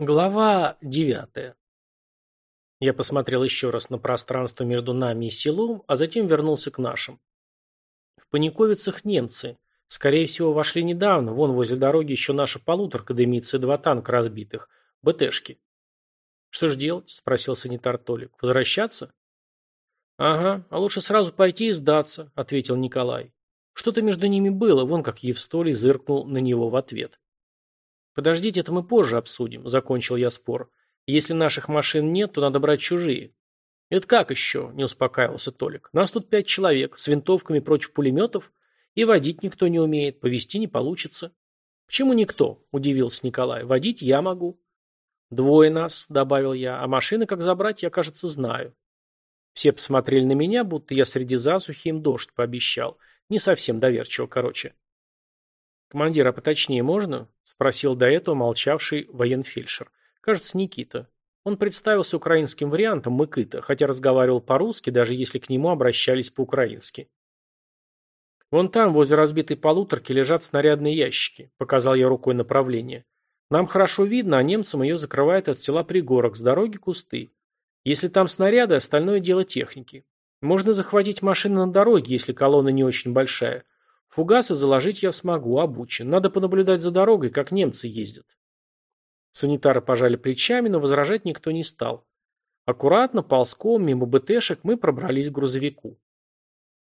Глава девятая. Я посмотрел еще раз на пространство между нами и селом, а затем вернулся к нашим. В Паниковицах немцы. Скорее всего, вошли недавно. Вон возле дороги еще наша полуторка дымится два танка разбитых. БТшки. «Что ж делать?» – спросил санитар Толик. «Возвращаться?» «Ага, а лучше сразу пойти и сдаться», – ответил Николай. Что-то между ними было, вон как Евстолий зыркнул на него в ответ. «Подождите, это мы позже обсудим», – закончил я спор. «Если наших машин нет, то надо брать чужие». «Это как еще?» – не успокаивался Толик. «Нас тут пять человек, с винтовками против пулеметов, и водить никто не умеет, повести не получится». «Почему никто?» – удивился Николай. «Водить я могу». «Двое нас», – добавил я, – «а машины как забрать, я, кажется, знаю». Все посмотрели на меня, будто я среди засухи им дождь пообещал. Не совсем доверчиво, короче. «Командир, а поточнее можно?» – спросил до этого молчавший военфельдшер. «Кажется, Никита. Он представился украинским вариантом Мыкыта, хотя разговаривал по-русски, даже если к нему обращались по-украински. «Вон там, возле разбитой полуторки, лежат снарядные ящики», – показал я рукой направление. «Нам хорошо видно, а немцам ее закрывает от села Пригорок, с дороги кусты. Если там снаряды, остальное дело техники. Можно захватить машины на дороге, если колонна не очень большая. Фугасы заложить я смогу, обучен. Надо понаблюдать за дорогой, как немцы ездят. Санитары пожали плечами, но возражать никто не стал. Аккуратно, ползком, мимо БТшек мы пробрались к грузовику.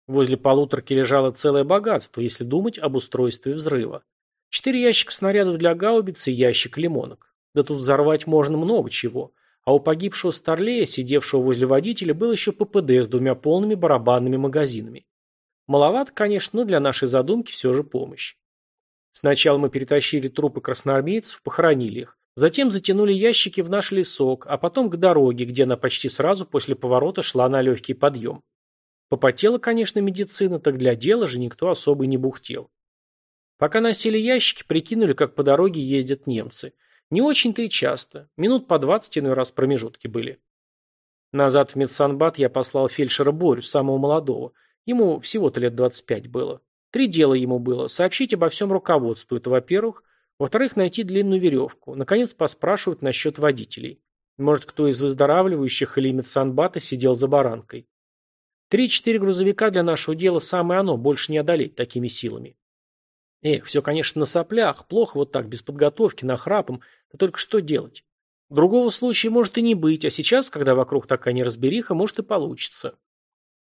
Возле полуторки лежало целое богатство, если думать об устройстве взрыва. Четыре ящика снарядов для гаубицы и ящик лимонок. Да тут взорвать можно много чего. А у погибшего Старлея, сидевшего возле водителя, был еще ППД с двумя полными барабанными магазинами. Маловато, конечно, но для нашей задумки все же помощь. Сначала мы перетащили трупы красноармейцев, похоронили их. Затем затянули ящики в наш лесок, а потом к дороге, где она почти сразу после поворота шла на легкий подъем. Попотела, конечно, медицина, так для дела же никто особо не бухтел. Пока носили ящики, прикинули, как по дороге ездят немцы. Не очень-то и часто. Минут по двадцать иной раз промежутки были. Назад в медсанбат я послал фельдшера Борю, самого молодого. Ему всего-то лет 25 было. Три дела ему было. Сообщить обо всем руководству, это во-первых. Во-вторых, найти длинную веревку. Наконец, поспрашивать насчет водителей. Может, кто из выздоравливающих или медсанбата сидел за баранкой. Три-четыре грузовика для нашего дела самое оно, больше не одолеть такими силами. Эх, все, конечно, на соплях, плохо вот так, без подготовки, нахрапом, да только что делать? Другого случая может и не быть, а сейчас, когда вокруг такая неразбериха, может и получится.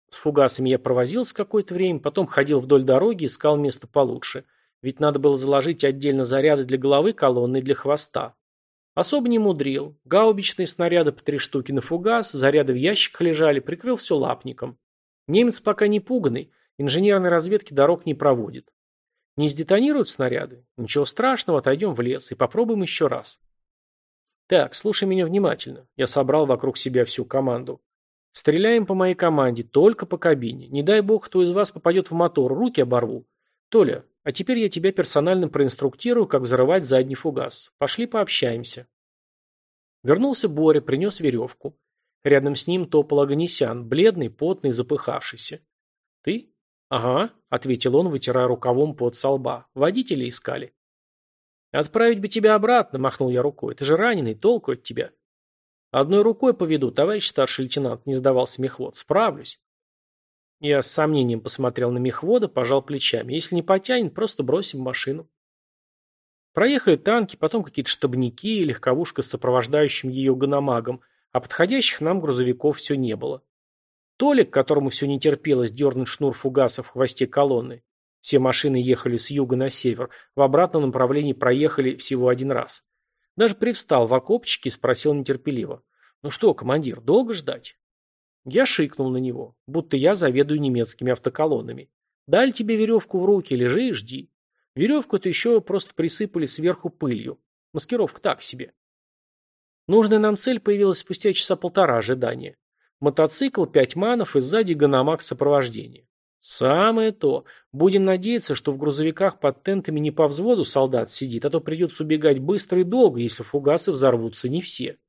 С фугасами я провозился какое-то время, потом ходил вдоль дороги, искал место получше. Ведь надо было заложить отдельно заряды для головы колонны и для хвоста. Особо не мудрил. Гаубичные снаряды по три штуки на фугас, заряды в ящиках лежали, прикрыл все лапником. Немец пока не пуганный, инженерной разведки дорог не проводит. Не сдетонируют снаряды? Ничего страшного, отойдем в лес и попробуем еще раз. Так, слушай меня внимательно. Я собрал вокруг себя всю команду. Стреляем по моей команде, только по кабине. Не дай бог, кто из вас попадет в мотор, руки оборву. Толя, а теперь я тебя персонально проинструктирую, как взрывать задний фугас. Пошли пообщаемся. Вернулся Боря, принес веревку. Рядом с ним топал Аганесян, бледный, потный, запыхавшийся. «Ты?» «Ага», — ответил он, вытирая рукавом под со лба. «Водителя искали». «Отправить бы тебя обратно», — махнул я рукой. «Ты же раненый, толку от тебя». «Одной рукой поведу, товарищ старший лейтенант», — не сдавался мехвод. «Справлюсь». Я с сомнением посмотрел на мехвода, пожал плечами. Если не потянет, просто бросим машину. Проехали танки, потом какие-то штабники и легковушка с сопровождающим ее гономагом, а подходящих нам грузовиков все не было. Толик, которому все не терпелось дернуть шнур фугаса в хвосте колонны. Все машины ехали с юга на север, в обратном направлении проехали всего один раз. Даже привстал в окопчике и спросил нетерпеливо. «Ну что, командир, долго ждать?» Я шикнул на него, будто я заведую немецкими автоколоннами. Дали тебе веревку в руки, лежи и жди. Веревку-то еще просто присыпали сверху пылью. Маскировка так себе. Нужная нам цель появилась спустя часа полтора ожидания. Мотоцикл, пять манов и сзади гономак сопровождения. Самое то. Будем надеяться, что в грузовиках под тентами не по взводу солдат сидит, а то придется убегать быстро и долго, если фугасы взорвутся не все.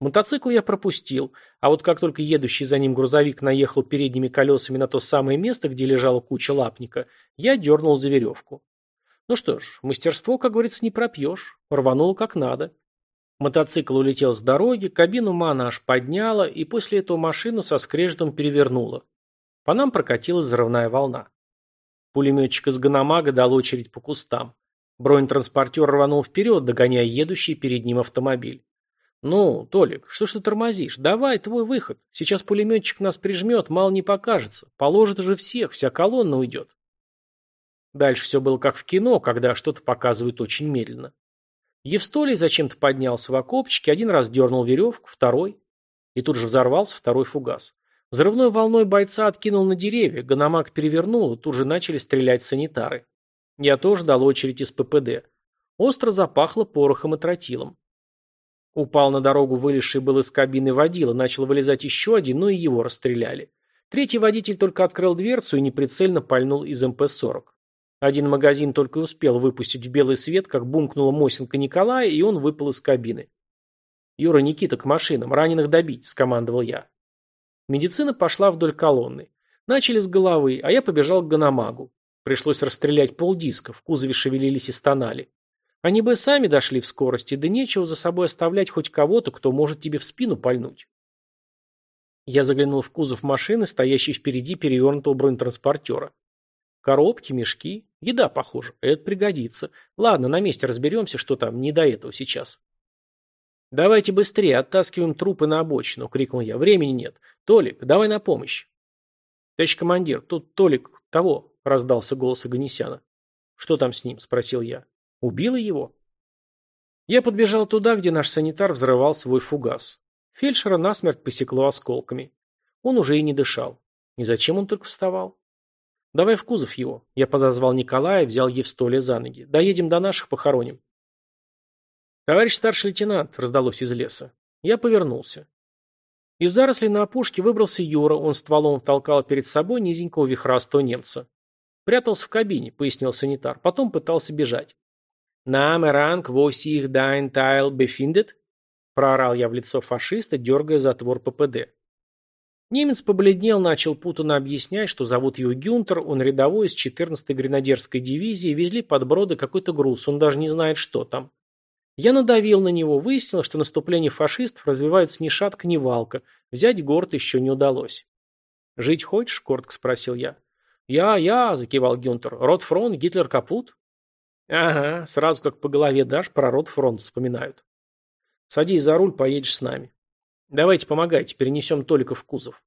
Мотоцикл я пропустил, а вот как только едущий за ним грузовик наехал передними колесами на то самое место, где лежала куча лапника, я дернул за веревку. Ну что ж, мастерство, как говорится, не пропьешь. Рванул как надо. Мотоцикл улетел с дороги, кабину мана аж подняла, и после этого машину со скрежетом перевернула. По нам прокатилась взрывная волна. Пулеметчик из Ганамага дал очередь по кустам. Бронетранспортер рванул вперед, догоняя едущий перед ним автомобиль. «Ну, Толик, что ж ты тормозишь? Давай, твой выход. Сейчас пулеметчик нас прижмет, мало не покажется. Положит уже всех, вся колонна уйдет». Дальше все было как в кино, когда что-то показывают очень медленно. Евстолий зачем-то поднялся в окопчике, один раз дернул веревку, второй. И тут же взорвался второй фугас. Взрывной волной бойца откинул на деревья, гономак перевернул, и тут же начали стрелять санитары. Я тоже дал очередь из ППД. Остро запахло порохом и тротилом. Упал на дорогу вылезший был из кабины водила, начал вылезать еще один, но и его расстреляли. Третий водитель только открыл дверцу и неприцельно пальнул из МП-40. Один магазин только успел выпустить в белый свет, как бумкнула Мосинка Николая, и он выпал из кабины. «Юра, Никита, к машинам, раненых добить», – скомандовал я. Медицина пошла вдоль колонны. Начали с головы, а я побежал к Ганамагу. Пришлось расстрелять полдиска, в кузове шевелились и стонали. Они бы сами дошли в скорости, да нечего за собой оставлять хоть кого-то, кто может тебе в спину пальнуть. Я заглянул в кузов машины, стоящей впереди перевернутого бронетранспортера. Коробки, мешки, еда, похоже, это пригодится. Ладно, на месте разберемся, что там, не до этого сейчас. «Давайте быстрее, оттаскиваем трупы на обочину», — крикнул я. «Времени нет. Толик, давай на помощь». «Товарищ командир, тут Толик того, раздался голос Аганесяна. «Что там с ним?» – спросил я. «Убила его?» Я подбежал туда, где наш санитар взрывал свой фугас. Фельдшера насмерть посекло осколками. Он уже и не дышал. И зачем он только вставал? «Давай в кузов его». Я подозвал Николая взял Евстолия за ноги. «Доедем до наших, похороним». «Товарищ старший лейтенант», — раздалось из леса. Я повернулся. Из зарослей на опушке выбрался Юра, он стволом толкал перед собой низенького вихрастого немца. «Прятался в кабине», — пояснил санитар. Потом пытался бежать. «Наме ранг восих дайн тайл бефиндет?» Проорал я в лицо фашиста, дергая затвор ППД. Немец побледнел, начал путанно объяснять, что зовут его Гюнтер, он рядовой из 14-й гренадерской дивизии, везли под броды какой-то груз, он даже не знает, что там. Я надавил на него, выяснил, что наступление фашистов развивается ни шатка, ни валка, взять город еще не удалось. «Жить хочешь?» – коротко спросил я. «Я, я», — закивал Гюнтер. «Ротфронт, Гитлер капут?» «Ага, сразу как по голове дашь, про Ротфронт вспоминают». «Садись за руль, поедешь с нами». «Давайте помогайте, перенесем Толика в кузов».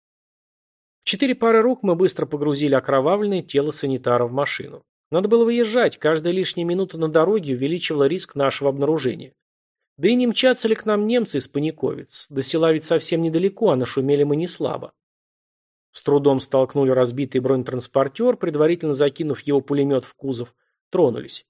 В четыре пары рук мы быстро погрузили окровавленное тело санитара в машину. Надо было выезжать, каждая лишняя минута на дороге увеличивала риск нашего обнаружения. Да и не мчатся ли к нам немцы из Паниковец? До села ведь совсем недалеко, а нашумели мы не слабо. С трудом столкнули разбитый бронетранспортер, предварительно закинув его пулемет в кузов. Тронулись.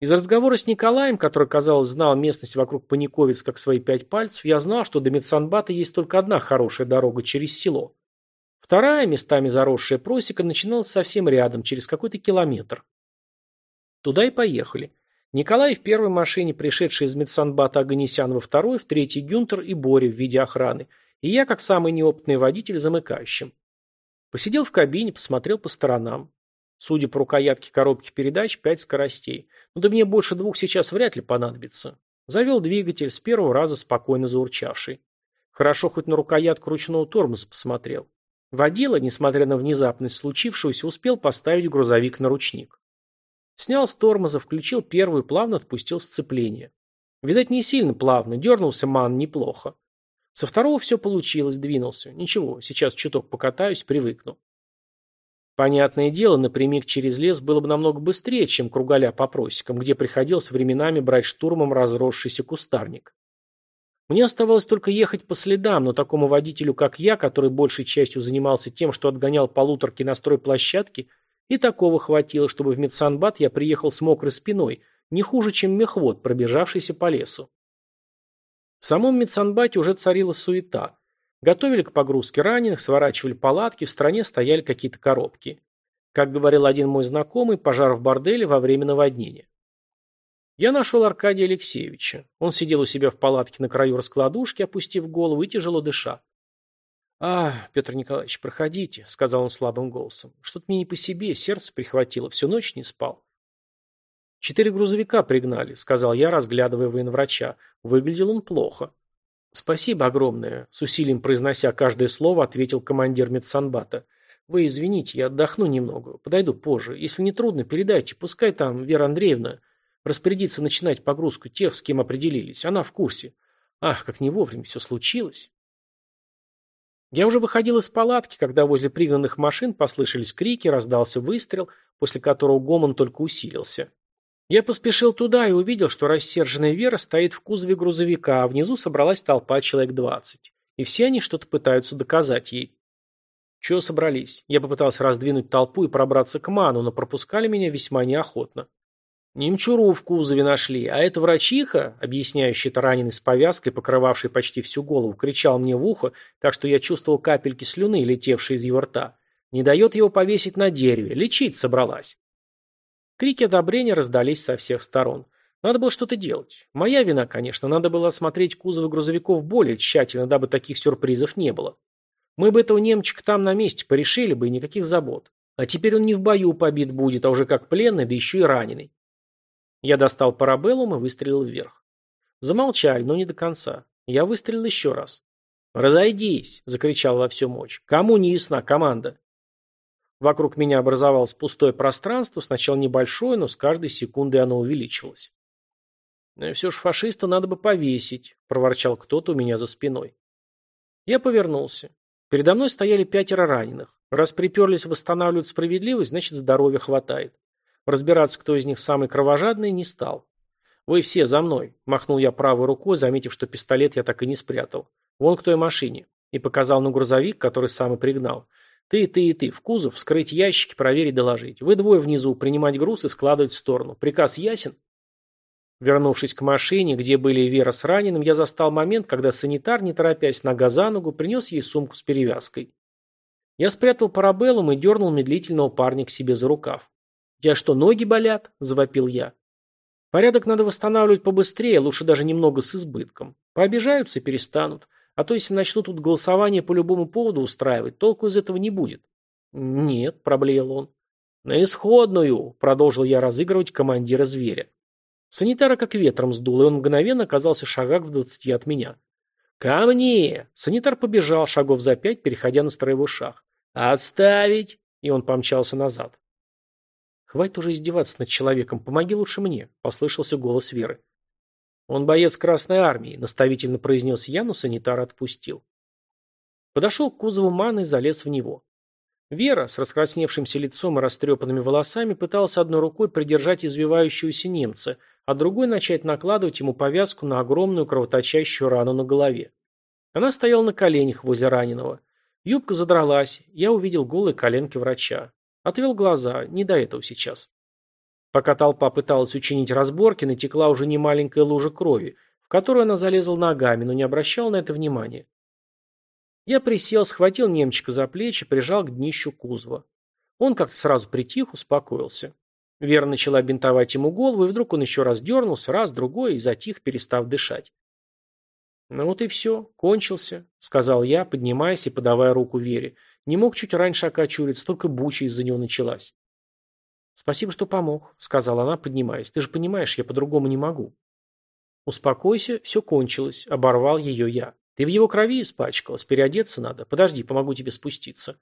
Из разговора с Николаем, который, казалось, знал местность вокруг Паниковец как свои пять пальцев, я знал, что до Медсанбата есть только одна хорошая дорога через село. Вторая, местами заросшая просека, начиналась совсем рядом, через какой-то километр. Туда и поехали. Николай в первой машине, пришедший из Медсанбата Аганесян во второй, в третий Гюнтер и Боря в виде охраны – и я, как самый неопытный водитель, замыкающим. Посидел в кабине, посмотрел по сторонам. Судя по рукоятке коробки передач, пять скоростей. Ну да мне больше двух сейчас вряд ли понадобится. Завел двигатель, с первого раза спокойно заурчавший. Хорошо хоть на рукоятку ручного тормоза посмотрел. Водила, несмотря на внезапность случившегося, успел поставить грузовик на ручник. Снял с тормоза, включил первую, плавно отпустил сцепление. Видать, не сильно плавно, дернулся ман неплохо. Со второго все получилось, двинулся. Ничего, сейчас чуток покатаюсь, привыкну. Понятное дело, напрямик через лес было бы намного быстрее, чем кругаля по просекам, где приходилось временами брать штурмом разросшийся кустарник. Мне оставалось только ехать по следам, но такому водителю, как я, который большей частью занимался тем, что отгонял полуторки на стройплощадке, и такого хватило, чтобы в Медсанбат я приехал с мокрой спиной, не хуже, чем мехвод, пробежавшийся по лесу. В самом Медсанбате уже царила суета. Готовили к погрузке раненых, сворачивали палатки, в стране стояли какие-то коробки. Как говорил один мой знакомый, пожар в борделе во время наводнения. Я нашел Аркадия Алексеевича. Он сидел у себя в палатке на краю раскладушки, опустив голову и тяжело дыша. «А, Петр Николаевич, проходите», — сказал он слабым голосом. «Что-то мне не по себе, сердце прихватило, всю ночь не спал». «Четыре грузовика пригнали», — сказал я, разглядывая военврача. Выглядел он плохо. «Спасибо огромное», — с усилием произнося каждое слово, ответил командир медсанбата. «Вы извините, я отдохну немного. Подойду позже. Если не трудно, передайте. Пускай там Вера Андреевна распорядится начинать погрузку тех, с кем определились. Она в курсе. Ах, как не вовремя все случилось». Я уже выходил из палатки, когда возле пригнанных машин послышались крики, раздался выстрел, после которого гомон только усилился. Я поспешил туда и увидел, что рассерженная Вера стоит в кузове грузовика, а внизу собралась толпа человек двадцать. И все они что-то пытаются доказать ей. Чего собрались? Я попытался раздвинуть толпу и пробраться к Ману, но пропускали меня весьма неохотно. Немчуру в кузове нашли, а эта врачиха, объясняющая это раненый с повязкой, покрывавший почти всю голову, кричал мне в ухо, так что я чувствовал капельки слюны, летевшие из его рта. Не дает его повесить на дереве, лечить собралась. Крики одобрения раздались со всех сторон. Надо было что-то делать. Моя вина, конечно, надо было осмотреть кузовы грузовиков более тщательно, дабы таких сюрпризов не было. Мы бы этого немчика там на месте порешили бы и никаких забот. А теперь он не в бою побит будет, а уже как пленный, да еще и раненый. Я достал парабеллум и выстрелил вверх. Замолчали, но не до конца. Я выстрелил еще раз. «Разойдись!» – закричал во всю мощь. «Кому не ясна команда?» Вокруг меня образовалось пустое пространство, сначала небольшое, но с каждой секундой оно увеличивалось. «Но «Ну все же фашиста надо бы повесить», – проворчал кто-то у меня за спиной. Я повернулся. Передо мной стояли пятеро раненых. Раз приперлись восстанавливать справедливость, значит здоровья хватает. Разбираться, кто из них самый кровожадный, не стал. «Вы все за мной», – махнул я правой рукой, заметив, что пистолет я так и не спрятал. «Вон к той машине», – и показал на грузовик, который сам и пригнал. Ты, ты и ты в кузов, вскрыть ящики, проверить, доложить. Вы двое внизу, принимать груз и складывать в сторону. Приказ ясен? Вернувшись к машине, где были Вера с раненым, я застал момент, когда санитар, не торопясь нога за ногу, принес ей сумку с перевязкой. Я спрятал парабеллум и дернул медлительного парня к себе за рукав. «У тебя что, ноги болят?» – завопил я. «Порядок надо восстанавливать побыстрее, лучше даже немного с избытком. Пообижаются и перестанут. А то если начнут тут голосование по любому поводу устраивать, толку из этого не будет. Нет, проблеял он. На исходную, продолжил я разыгрывать командира зверя. Санитара как ветром сдул, и он мгновенно оказался в шагах в двадцати от меня. «Ко мне!» Санитар побежал, шагов за пять, переходя на строевой шаг. «Отставить!» И он помчался назад. «Хватит уже издеваться над человеком, помоги лучше мне», — послышался голос Веры. «Он боец Красной Армии», – наставительно произнес я, но санитар отпустил. Подошел к кузову маны и залез в него. Вера, с раскрасневшимся лицом и растрепанными волосами, пыталась одной рукой придержать извивающегося немца, а другой начать накладывать ему повязку на огромную кровоточащую рану на голове. Она стояла на коленях возле раненого. Юбка задралась, я увидел голые коленки врача. Отвел глаза, не до этого сейчас. Пока толпа пыталась учинить разборки, натекла уже немаленькая лужа крови, в которую она залезла ногами, но не обращала на это внимания. Я присел, схватил немчика за плечи, прижал к днищу кузова. Он как-то сразу притих, успокоился. Вера начала бинтовать ему голову, и вдруг он еще раз дернулся, раз, другой, и затих, перестав дышать. «Ну вот и все, кончился», — сказал я, поднимаясь и подавая руку Вере. Не мог чуть раньше окочуриться, только буча из-за него началась. «Спасибо, что помог», — сказала она, поднимаясь. «Ты же понимаешь, я по-другому не могу». «Успокойся, все кончилось», — оборвал ее я. «Ты в его крови испачкалась, переодеться надо. Подожди, помогу тебе спуститься».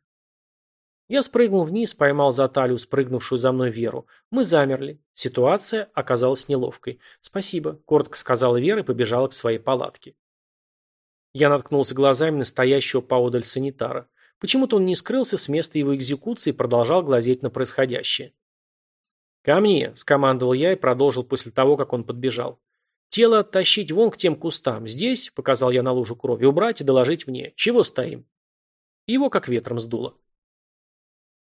Я спрыгнул вниз, поймал за талию спрыгнувшую за мной Веру. Мы замерли. Ситуация оказалась неловкой. «Спасибо», — коротко сказала Вера и побежала к своей палатке. Я наткнулся глазами на стоящего поодаль санитара. Почему-то он не скрылся с места его экзекуции и продолжал глазеть на происходящее. «Ко мне!» – скомандовал я и продолжил после того, как он подбежал. «Тело оттащить вон к тем кустам. Здесь, – показал я на лужу крови, – убрать и доложить мне. Чего стоим?» Его как ветром сдуло.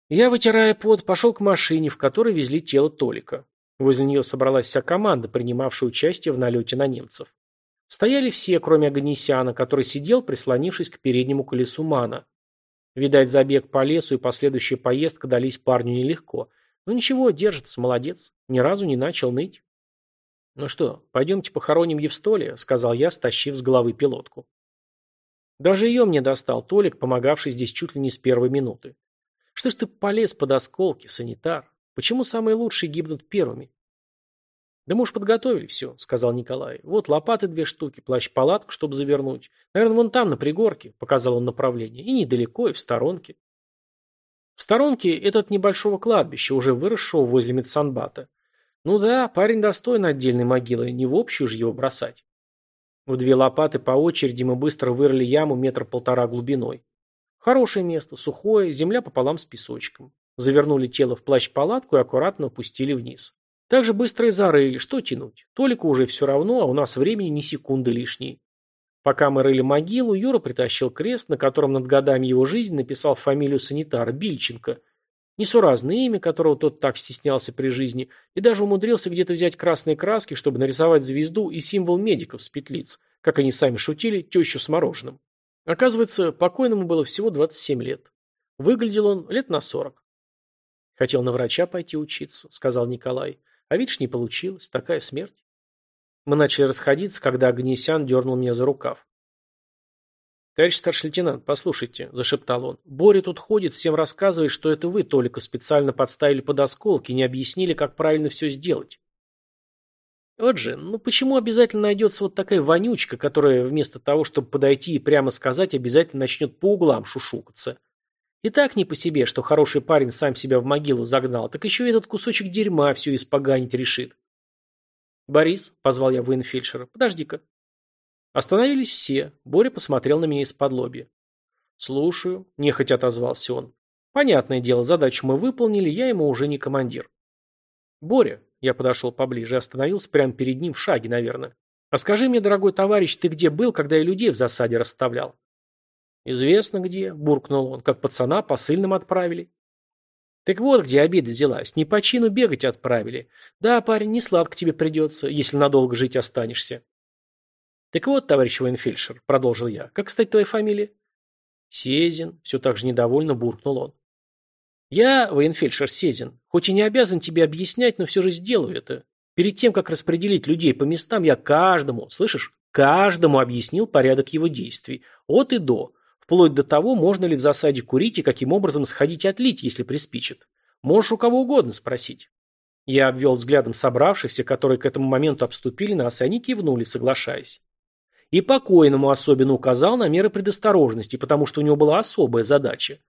Я, вытирая пот, пошел к машине, в которой везли тело Толика. Возле нее собралась вся команда, принимавшая участие в налете на немцев. Стояли все, кроме Аганесяна, который сидел, прислонившись к переднему колесу Мана. Видать, забег по лесу и последующая поездка дались парню нелегко – ну ничего, держится, молодец. Ни разу не начал ныть. Ну что, пойдемте похороним Евстолия, сказал я, стащив с головы пилотку. Даже ее мне достал Толик, помогавший здесь чуть ли не с первой минуты. Что ж ты полез под осколки, санитар? Почему самые лучшие гибнут первыми? «Да мы уж подготовили все», — сказал Николай. «Вот лопаты две штуки, плащ-палатку, чтобы завернуть. Наверное, вон там, на пригорке», — показал он направление. «И недалеко, и в сторонке». В сторонке этот небольшого кладбища, уже выросшего возле Медсанбата. Ну да, парень достоин отдельной могилы, не в общую же его бросать. В две лопаты по очереди мы быстро вырыли яму метр полтора глубиной. Хорошее место, сухое, земля пополам с песочком. Завернули тело в плащ-палатку и аккуратно опустили вниз. Так же быстро и зарыли, что тянуть. Толику уже все равно, а у нас времени ни секунды лишней. Пока мы рыли могилу, Юра притащил крест, на котором над годами его жизни написал фамилию санитара Бильченко. Несуразное имя, которого тот так стеснялся при жизни, и даже умудрился где-то взять красные краски, чтобы нарисовать звезду и символ медиков с петлиц, как они сами шутили, тещу с мороженым. Оказывается, покойному было всего 27 лет. Выглядел он лет на 40. Хотел на врача пойти учиться, сказал Николай. А видишь, не получилось. Такая смерть. Мы начали расходиться, когда Агнесян дернул меня за рукав. «Товарищ старший лейтенант, послушайте», – зашептал он. «Боря тут ходит, всем рассказывает, что это вы только специально подставили под осколки, не объяснили, как правильно все сделать». Вот же, ну почему обязательно найдется вот такая вонючка, которая вместо того, чтобы подойти и прямо сказать, обязательно начнет по углам шушукаться? И так не по себе, что хороший парень сам себя в могилу загнал, так еще и этот кусочек дерьма все испоганить решит. «Борис», — позвал я военфельдшера, — «подожди-ка». Остановились все. Боря посмотрел на меня из-под лобья. «Слушаю», — нехотя отозвался он. «Понятное дело, задачу мы выполнили, я ему уже не командир». «Боря», — я подошел поближе остановился прямо перед ним в шаге, наверное. «А скажи мне, дорогой товарищ, ты где был, когда я людей в засаде расставлял?» «Известно где», — буркнул он, — «как пацана посыльным отправили». Так вот, где обида взялась. Не по чину бегать отправили. Да, парень, не сладко тебе придется, если надолго жить останешься. Так вот, товарищ военфельдшер, продолжил я, как, кстати, твоя фамилия? Сезин, все так же недовольно буркнул он. Я, военфельдшер Сезин, хоть и не обязан тебе объяснять, но все же сделаю это. Перед тем, как распределить людей по местам, я каждому, слышишь, каждому объяснил порядок его действий. От и до. Вплоть до того, можно ли в засаде курить и каким образом сходить отлить, если приспичит. Можешь у кого угодно спросить. Я обвел взглядом собравшихся, которые к этому моменту обступили нас, и они кивнули, соглашаясь. И покойному особенно указал на меры предосторожности, потому что у него была особая задача.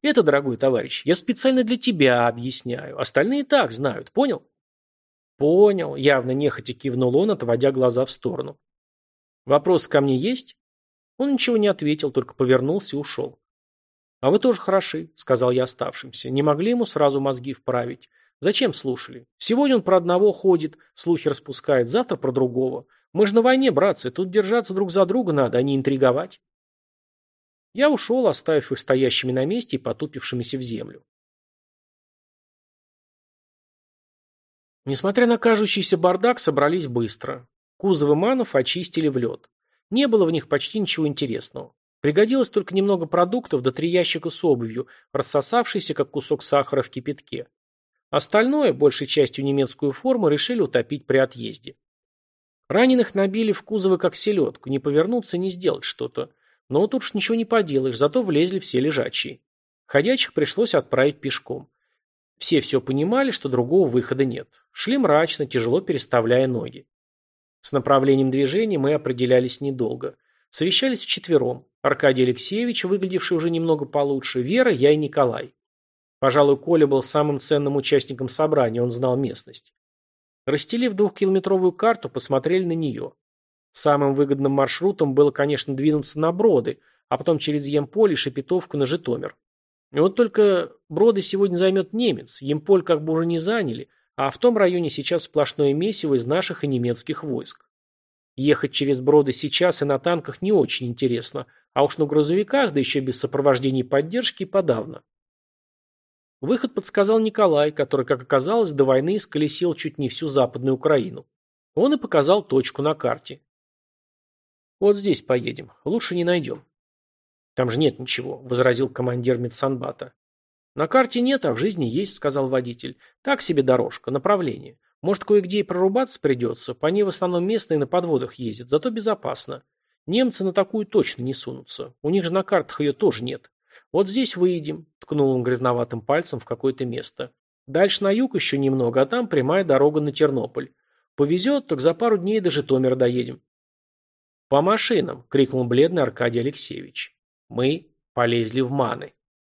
Это, дорогой товарищ, я специально для тебя объясняю. Остальные так знают, понял? Понял, явно нехотя кивнул он, отводя глаза в сторону. Вопрос ко мне есть? Он ничего не ответил, только повернулся и ушел. «А вы тоже хороши», — сказал я оставшимся. «Не могли ему сразу мозги вправить. Зачем слушали? Сегодня он про одного ходит, слухи распускает, завтра про другого. Мы же на войне, братцы, тут держаться друг за друга надо, а не интриговать». Я ушел, оставив их стоящими на месте и потупившимися в землю. Несмотря на кажущийся бардак, собрались быстро. Кузовы манов очистили в лед. Не было в них почти ничего интересного. Пригодилось только немного продуктов да три ящика с обувью, рассосавшиеся, как кусок сахара в кипятке. Остальное, большей частью немецкую форму, решили утопить при отъезде. Раненых набили в кузовы как селедку, не повернуться, не сделать что-то. Но тут уж ничего не поделаешь, зато влезли все лежачие. Ходячих пришлось отправить пешком. Все все понимали, что другого выхода нет. Шли мрачно, тяжело переставляя ноги. С направлением движения мы определялись недолго. Совещались вчетвером. Аркадий Алексеевич, выглядевший уже немного получше, Вера, я и Николай. Пожалуй, Коля был самым ценным участником собрания, он знал местность. Расстелив двухкилометровую карту, посмотрели на нее. Самым выгодным маршрутом было, конечно, двинуться на Броды, а потом через Емполь и Шепетовку на Житомир. И вот только Броды сегодня займет немец, Емполь как бы уже не заняли, а в том районе сейчас сплошное месиво из наших и немецких войск. Ехать через броды сейчас и на танках не очень интересно, а уж на грузовиках, да еще без сопровождения поддержки, подавно. Выход подсказал Николай, который, как оказалось, до войны исколесил чуть не всю Западную Украину. Он и показал точку на карте. «Вот здесь поедем. Лучше не найдем». «Там же нет ничего», — возразил командир медсанбата. «На карте нет, а в жизни есть», — сказал водитель. «Так себе дорожка, направление. Может, кое-где и прорубаться придется. По ней в основном местные на подводах ездят, зато безопасно. Немцы на такую точно не сунутся. У них же на картах ее тоже нет. Вот здесь выедем», — ткнул он грязноватым пальцем в какое-то место. «Дальше на юг еще немного, а там прямая дорога на Тернополь. Повезет, так за пару дней до Житомира доедем. «По машинам!» — крикнул бледный Аркадий Алексеевич. Мы полезли в маны.